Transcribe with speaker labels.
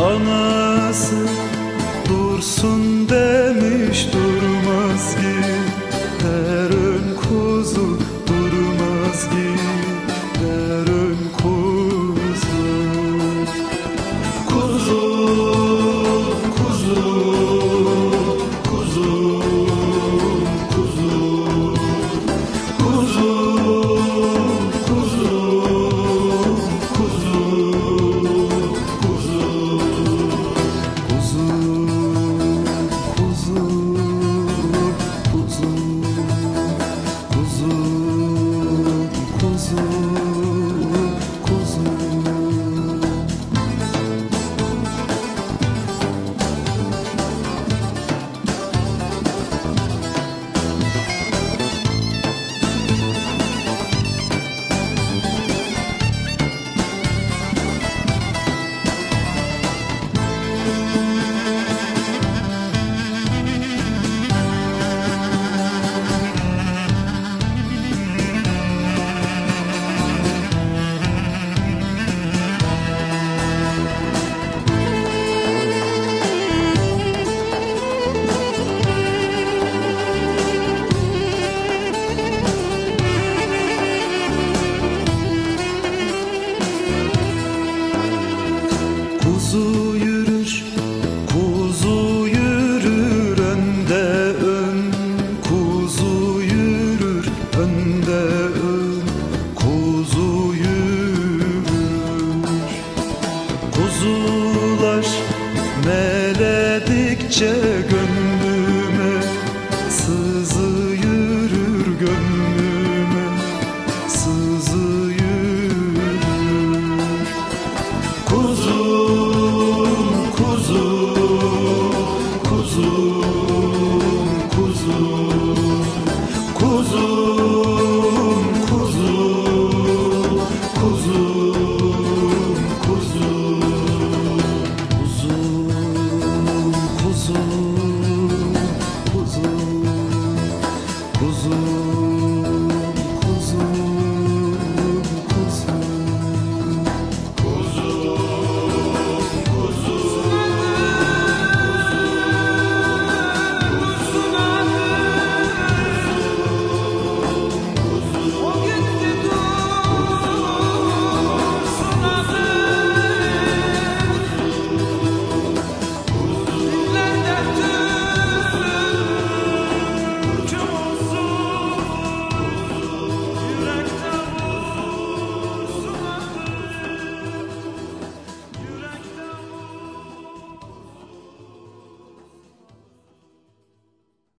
Speaker 1: anası Dursun demiş durmaz ki. Derün kuzu durmaz Derün kuzu Kuzu, kuzu, kuzu, kuzu Kuzu, kuzu, kuzu,